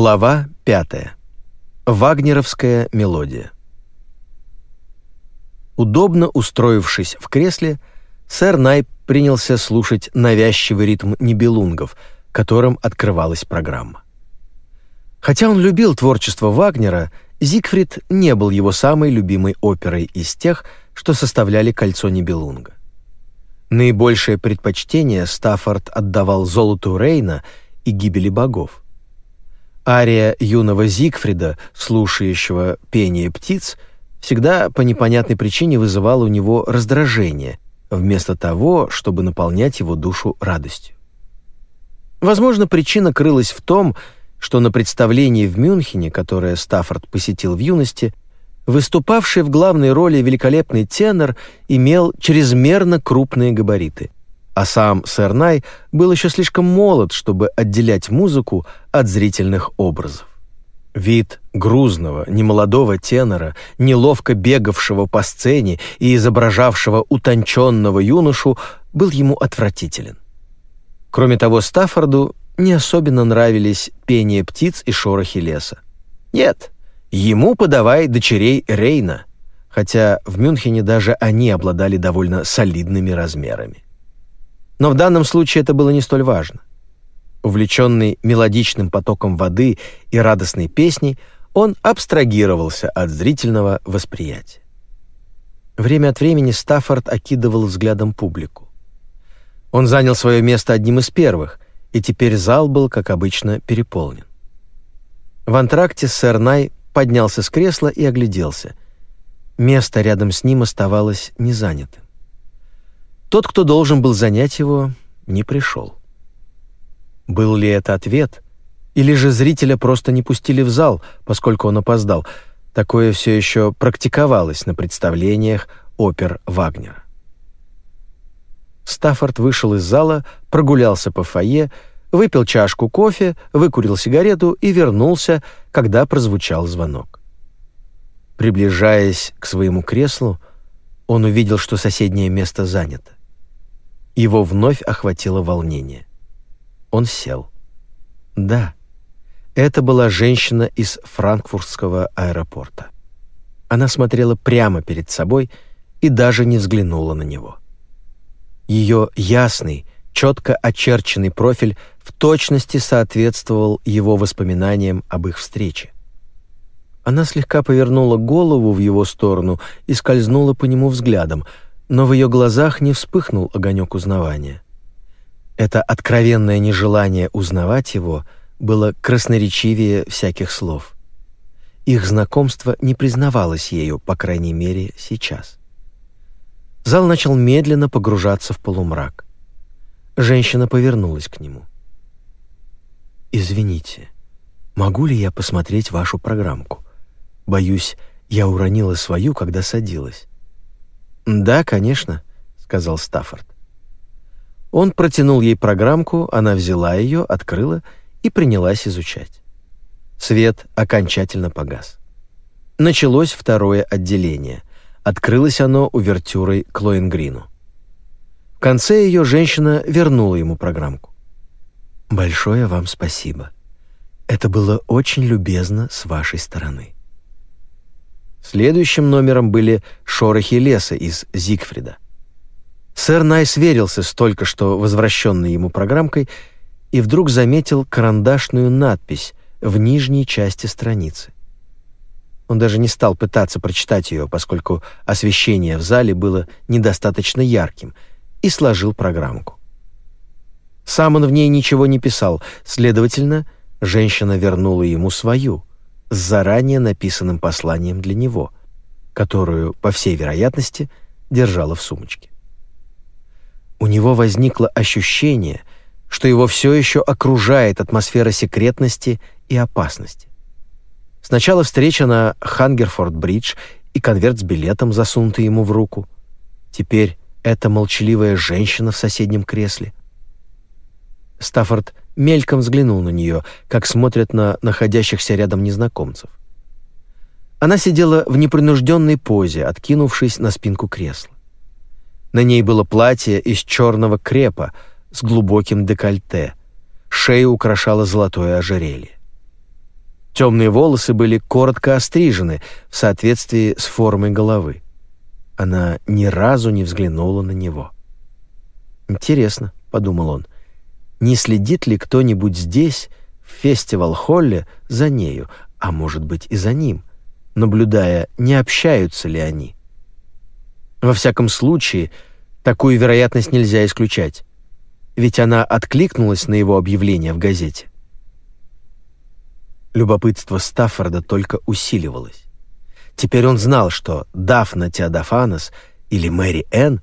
Глава 5. Вагнеровская мелодия. Удобно устроившись в кресле, сэр Най принялся слушать навязчивый ритм небелунгов, которым открывалась программа. Хотя он любил творчество Вагнера, Зигфрид не был его самой любимой оперой из тех, что составляли «Кольцо Нибелунга». Наибольшее предпочтение Стаффорд отдавал «Золоту Рейна» и «Гибели богов». Ария юного Зигфрида, слушающего пение птиц, всегда по непонятной причине вызывала у него раздражение, вместо того, чтобы наполнять его душу радостью. Возможно, причина крылась в том, что на представлении в Мюнхене, которое Стаффорд посетил в юности, выступавший в главной роли великолепный тенор имел чрезмерно крупные габариты а сам сэр Най был еще слишком молод, чтобы отделять музыку от зрительных образов. Вид грузного, немолодого тенора, неловко бегавшего по сцене и изображавшего утонченного юношу, был ему отвратителен. Кроме того, Стаффорду не особенно нравились пение птиц и шорохи леса. Нет, ему подавай дочерей Рейна, хотя в Мюнхене даже они обладали довольно солидными размерами. Но в данном случае это было не столь важно. Увлеченный мелодичным потоком воды и радостной песней, он абстрагировался от зрительного восприятия. Время от времени Стаффорд окидывал взглядом публику. Он занял свое место одним из первых, и теперь зал был, как обычно, переполнен. В антракте сэр Най поднялся с кресла и огляделся. Место рядом с ним оставалось незанятым. Тот, кто должен был занять его, не пришел. Был ли это ответ? Или же зрителя просто не пустили в зал, поскольку он опоздал? Такое все еще практиковалось на представлениях опер Вагнера. Стаффорд вышел из зала, прогулялся по фойе, выпил чашку кофе, выкурил сигарету и вернулся, когда прозвучал звонок. Приближаясь к своему креслу, он увидел, что соседнее место занято. Его вновь охватило волнение. Он сел. Да, это была женщина из франкфуртского аэропорта. Она смотрела прямо перед собой и даже не взглянула на него. Ее ясный, четко очерченный профиль в точности соответствовал его воспоминаниям об их встрече. Она слегка повернула голову в его сторону и скользнула по нему взглядом — но в ее глазах не вспыхнул огонек узнавания. Это откровенное нежелание узнавать его было красноречивее всяких слов. Их знакомство не признавалось ею, по крайней мере, сейчас. Зал начал медленно погружаться в полумрак. Женщина повернулась к нему. «Извините, могу ли я посмотреть вашу программку? Боюсь, я уронила свою, когда садилась». «Да, конечно», — сказал Стаффорд. Он протянул ей программку, она взяла ее, открыла и принялась изучать. Свет окончательно погас. Началось второе отделение. Открылось оно увертюрой к Лоенгрину. В конце ее женщина вернула ему программку. «Большое вам спасибо. Это было очень любезно с вашей стороны». Следующим номером были «Шорохи леса» из Зигфрида. Сэр Най сверился с только что возвращенной ему программкой и вдруг заметил карандашную надпись в нижней части страницы. Он даже не стал пытаться прочитать ее, поскольку освещение в зале было недостаточно ярким, и сложил программку. Сам он в ней ничего не писал, следовательно, женщина вернула ему свою — с заранее написанным посланием для него, которую, по всей вероятности, держала в сумочке. У него возникло ощущение, что его все еще окружает атмосфера секретности и опасности. Сначала встреча на Хангерфорд-бридж и конверт с билетом, засунутый ему в руку. Теперь эта молчаливая женщина в соседнем кресле. Стаффорд мельком взглянул на нее, как смотрят на находящихся рядом незнакомцев. Она сидела в непринужденной позе, откинувшись на спинку кресла. На ней было платье из черного крепа с глубоким декольте. Шею украшало золотое ожерелье. Темные волосы были коротко острижены в соответствии с формой головы. Она ни разу не взглянула на него. «Интересно», — подумал он, — «не следит ли кто-нибудь здесь, в фестивал-холле, за нею, а может быть и за ним, наблюдая, не общаются ли они?» Во всяком случае, такую вероятность нельзя исключать, ведь она откликнулась на его объявление в газете. Любопытство Стаффорда только усиливалось. Теперь он знал, что Дафна Теодофанос или Мэри Энн,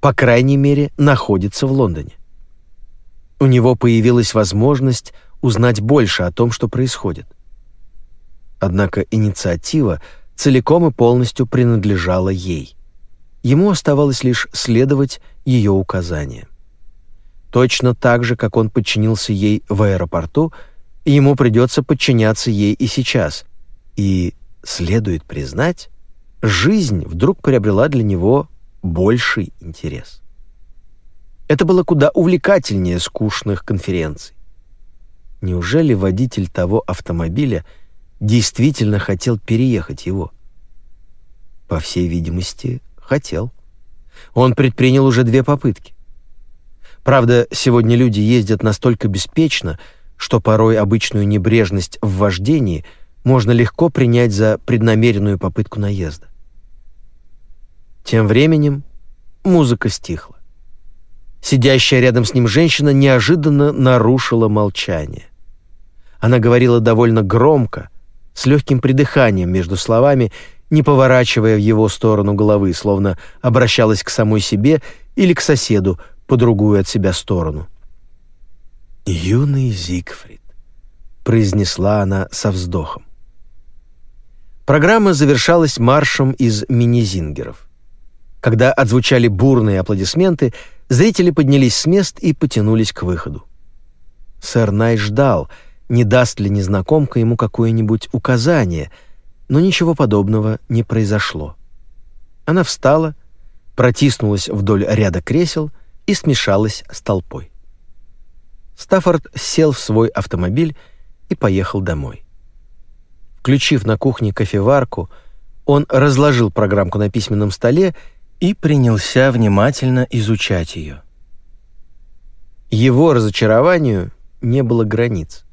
по крайней мере, находится в Лондоне. У него появилась возможность узнать больше о том, что происходит. Однако инициатива целиком и полностью принадлежала ей. Ему оставалось лишь следовать ее указаниям. Точно так же, как он подчинился ей в аэропорту – ему придется подчиняться ей и сейчас. И, следует признать, жизнь вдруг приобрела для него больший интерес. Это было куда увлекательнее скучных конференций. Неужели водитель того автомобиля действительно хотел переехать его? По всей видимости, хотел. Он предпринял уже две попытки. Правда, сегодня люди ездят настолько беспечно, что порой обычную небрежность в вождении можно легко принять за преднамеренную попытку наезда. Тем временем музыка стихла. Сидящая рядом с ним женщина неожиданно нарушила молчание. Она говорила довольно громко, с легким придыханием между словами, не поворачивая в его сторону головы, словно обращалась к самой себе или к соседу по другую от себя сторону. «Юный Зигфрид», — произнесла она со вздохом. Программа завершалась маршем из мини-зингеров. Когда отзвучали бурные аплодисменты, зрители поднялись с мест и потянулись к выходу. Сэр Най ждал, не даст ли незнакомка ему какое-нибудь указание, но ничего подобного не произошло. Она встала, протиснулась вдоль ряда кресел и смешалась с толпой. Стаффорд сел в свой автомобиль и поехал домой. Включив на кухне кофеварку, он разложил программку на письменном столе и принялся внимательно изучать ее. Его разочарованию не было границ.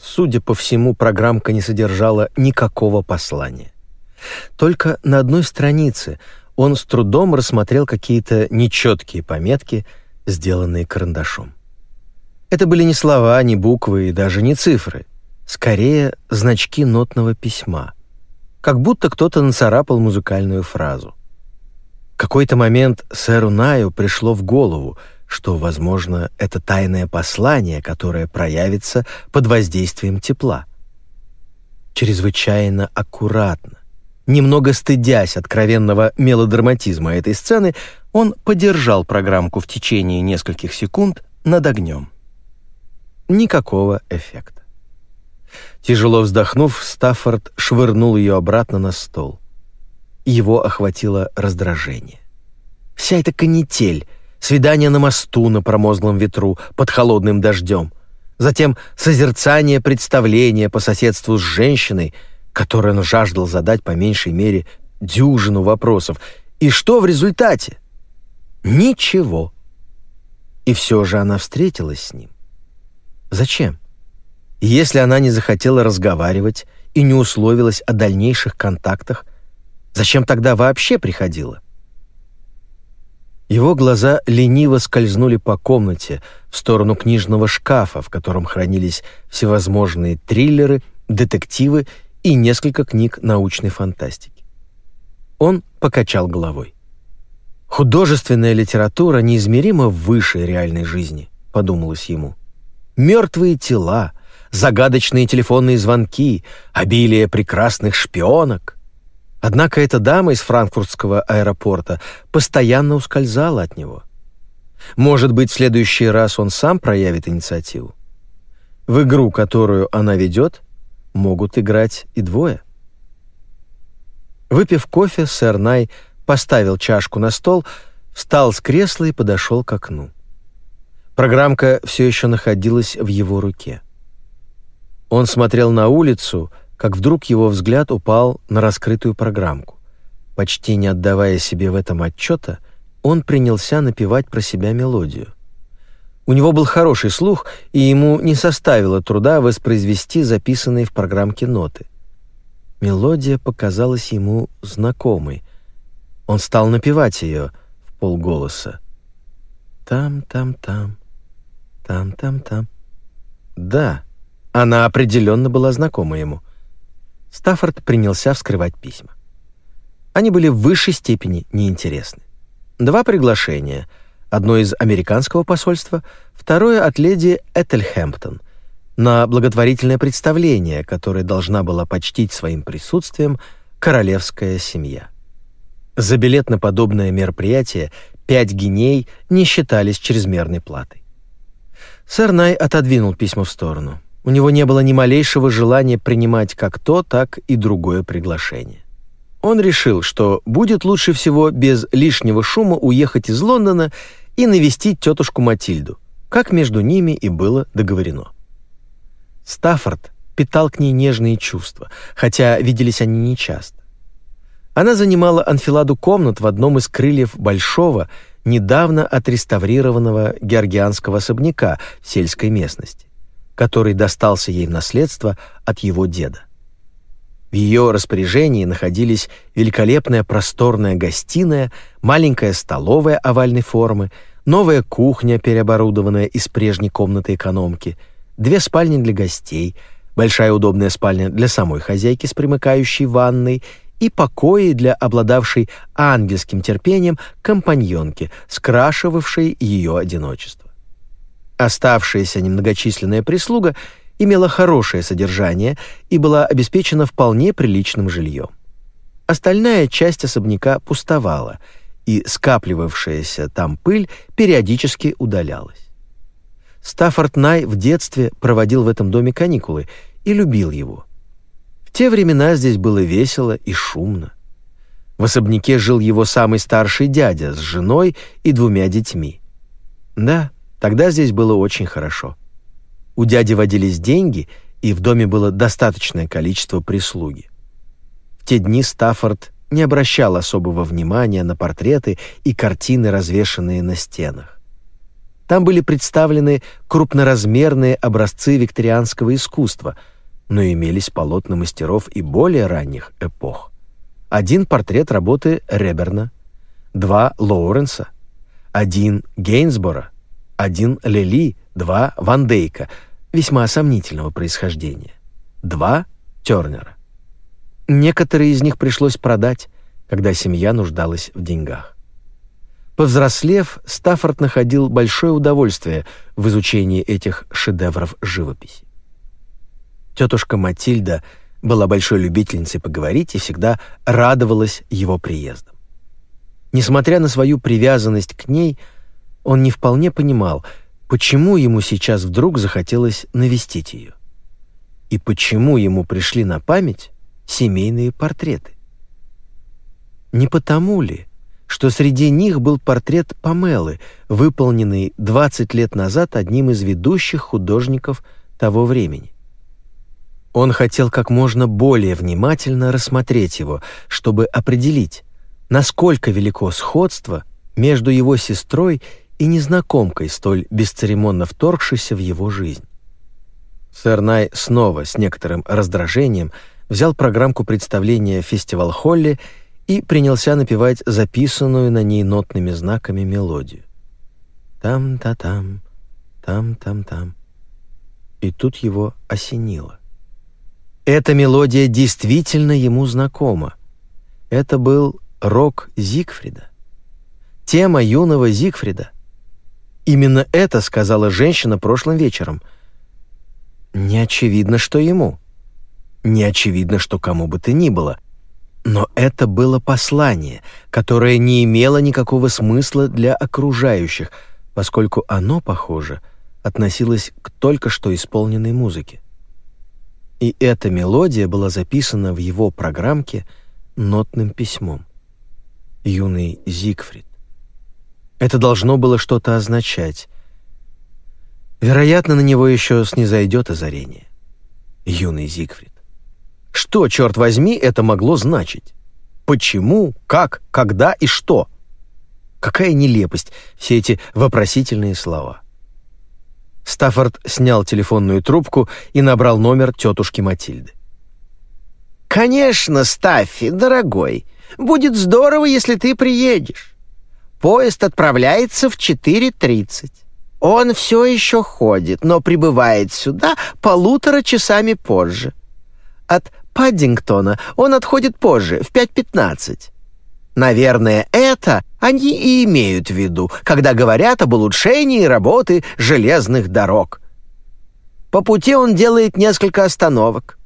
Судя по всему, программка не содержала никакого послания. Только на одной странице он с трудом рассмотрел какие-то нечеткие пометки, сделанные карандашом. Это были не слова, не буквы и даже не цифры. Скорее, значки нотного письма. Как будто кто-то нацарапал музыкальную фразу. Какой-то момент сэру Наю пришло в голову, что, возможно, это тайное послание, которое проявится под воздействием тепла. Чрезвычайно аккуратно, немного стыдясь откровенного мелодраматизма этой сцены, он подержал программку в течение нескольких секунд над огнем. Никакого эффекта. Тяжело вздохнув, Стаффорд швырнул ее обратно на стол. Его охватило раздражение. Вся эта канитель, свидание на мосту на промозглом ветру под холодным дождем, затем созерцание представления по соседству с женщиной, которой он жаждал задать по меньшей мере дюжину вопросов. И что в результате? Ничего. И все же она встретилась с ним. Зачем? Если она не захотела разговаривать и не условилась о дальнейших контактах, зачем тогда вообще приходила? Его глаза лениво скользнули по комнате в сторону книжного шкафа, в котором хранились всевозможные триллеры, детективы и несколько книг научной фантастики. Он покачал головой. «Художественная литература неизмеримо выше реальной жизни», — подумалось ему мертвые тела, загадочные телефонные звонки, обилие прекрасных шпионок. Однако эта дама из франкфуртского аэропорта постоянно ускользала от него. Может быть, в следующий раз он сам проявит инициативу? В игру, которую она ведет, могут играть и двое. Выпив кофе, сэр Най поставил чашку на стол, встал с кресла и подошел к окну. Программка все еще находилась в его руке. Он смотрел на улицу, как вдруг его взгляд упал на раскрытую программку. Почти не отдавая себе в этом отчета, он принялся напевать про себя мелодию. У него был хороший слух, и ему не составило труда воспроизвести записанные в программке ноты. Мелодия показалась ему знакомой. Он стал напевать ее в полголоса. Там-там-там, там-там-там. Да, она определенно была знакома ему. Стаффорд принялся вскрывать письма. Они были в высшей степени неинтересны. Два приглашения. Одно из американского посольства, второе от леди Этельхэмптон на благотворительное представление, которое должна была почтить своим присутствием королевская семья. За билет на подобное мероприятие пять гиней не считались чрезмерной платой. Сэр Най отодвинул письма в сторону. У него не было ни малейшего желания принимать как то, так и другое приглашение. Он решил, что будет лучше всего без лишнего шума уехать из Лондона и навестить тетушку Матильду, как между ними и было договорено. Стаффорд питал к ней нежные чувства, хотя виделись они нечасто. Она занимала анфиладу комнат в одном из крыльев большого, недавно отреставрированного георгианского особняка в сельской местности, который достался ей в наследство от его деда. В ее распоряжении находились великолепная просторная гостиная, маленькая столовая овальной формы, новая кухня, переоборудованная из прежней комнаты экономки, две спальни для гостей, большая удобная спальня для самой хозяйки с примыкающей ванной и покои для обладавшей ангельским терпением компаньонки, скрашивавшей ее одиночество. Оставшаяся немногочисленная прислуга имела хорошее содержание и была обеспечена вполне приличным жильем. Остальная часть особняка пустовала, и скапливавшаяся там пыль периодически удалялась. Стаффорд Най в детстве проводил в этом доме каникулы и любил его. В те времена здесь было весело и шумно. В особняке жил его самый старший дядя с женой и двумя детьми. Да, тогда здесь было очень хорошо. У дяди водились деньги, и в доме было достаточное количество прислуги. В те дни Стаффорд не обращал особого внимания на портреты и картины, развешанные на стенах. Там были представлены крупноразмерные образцы викторианского искусства — но имелись полотна мастеров и более ранних эпох. Один портрет работы Реберна, два Лоуренса, один Гейнсбора, один Лели, два Ван Дейка, весьма сомнительного происхождения, два Тернера. Некоторые из них пришлось продать, когда семья нуждалась в деньгах. Повзрослев, Стаффорд находил большое удовольствие в изучении этих шедевров живописи. Тетушка Матильда была большой любительницей поговорить и всегда радовалась его приездам. Несмотря на свою привязанность к ней, он не вполне понимал, почему ему сейчас вдруг захотелось навестить ее. И почему ему пришли на память семейные портреты. Не потому ли, что среди них был портрет Памелы, выполненный 20 лет назад одним из ведущих художников того времени? Он хотел как можно более внимательно рассмотреть его, чтобы определить, насколько велико сходство между его сестрой и незнакомкой, столь бесцеремонно вторгшейся в его жизнь. Сэр Най снова с некоторым раздражением взял программку представления в фестивал-холле и принялся напевать записанную на ней нотными знаками мелодию. Там-та-там, там-там-там. И тут его осенило. Эта мелодия действительно ему знакома. Это был рок Зигфрида. Тема юного Зигфрида. Именно это сказала женщина прошлым вечером. Не очевидно, что ему. Не очевидно, что кому бы то ни было. Но это было послание, которое не имело никакого смысла для окружающих, поскольку оно, похоже, относилось к только что исполненной музыке. И эта мелодия была записана в его программке нотным письмом. Юный Зигфрид. Это должно было что-то означать. Вероятно, на него еще снизойдет озарение. юный Зигфрид. Что, черт возьми, это могло значить? Почему, как, когда и что? Какая нелепость все эти вопросительные слова. Стаффорд снял телефонную трубку и набрал номер тетушки Матильды. «Конечно, Стаффи, дорогой. Будет здорово, если ты приедешь. Поезд отправляется в 4.30. Он все еще ходит, но прибывает сюда полутора часами позже. От Паддингтона он отходит позже, в 5.15. Наверное, это они и имеют в виду, когда говорят об улучшении работы железных дорог. По пути он делает несколько остановок.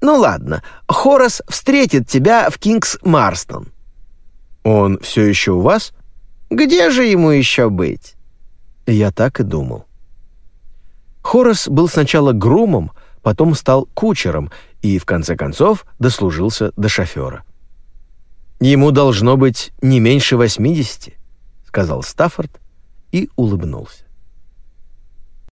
Ну ладно, Хорас встретит тебя в Кингс-Марстон. Он все еще у вас? Где же ему еще быть? Я так и думал. Хорас был сначала грумом, потом стал кучером и, в конце концов, дослужился до шофера. «Ему должно быть не меньше восьмидесяти», — сказал Стаффорд и улыбнулся.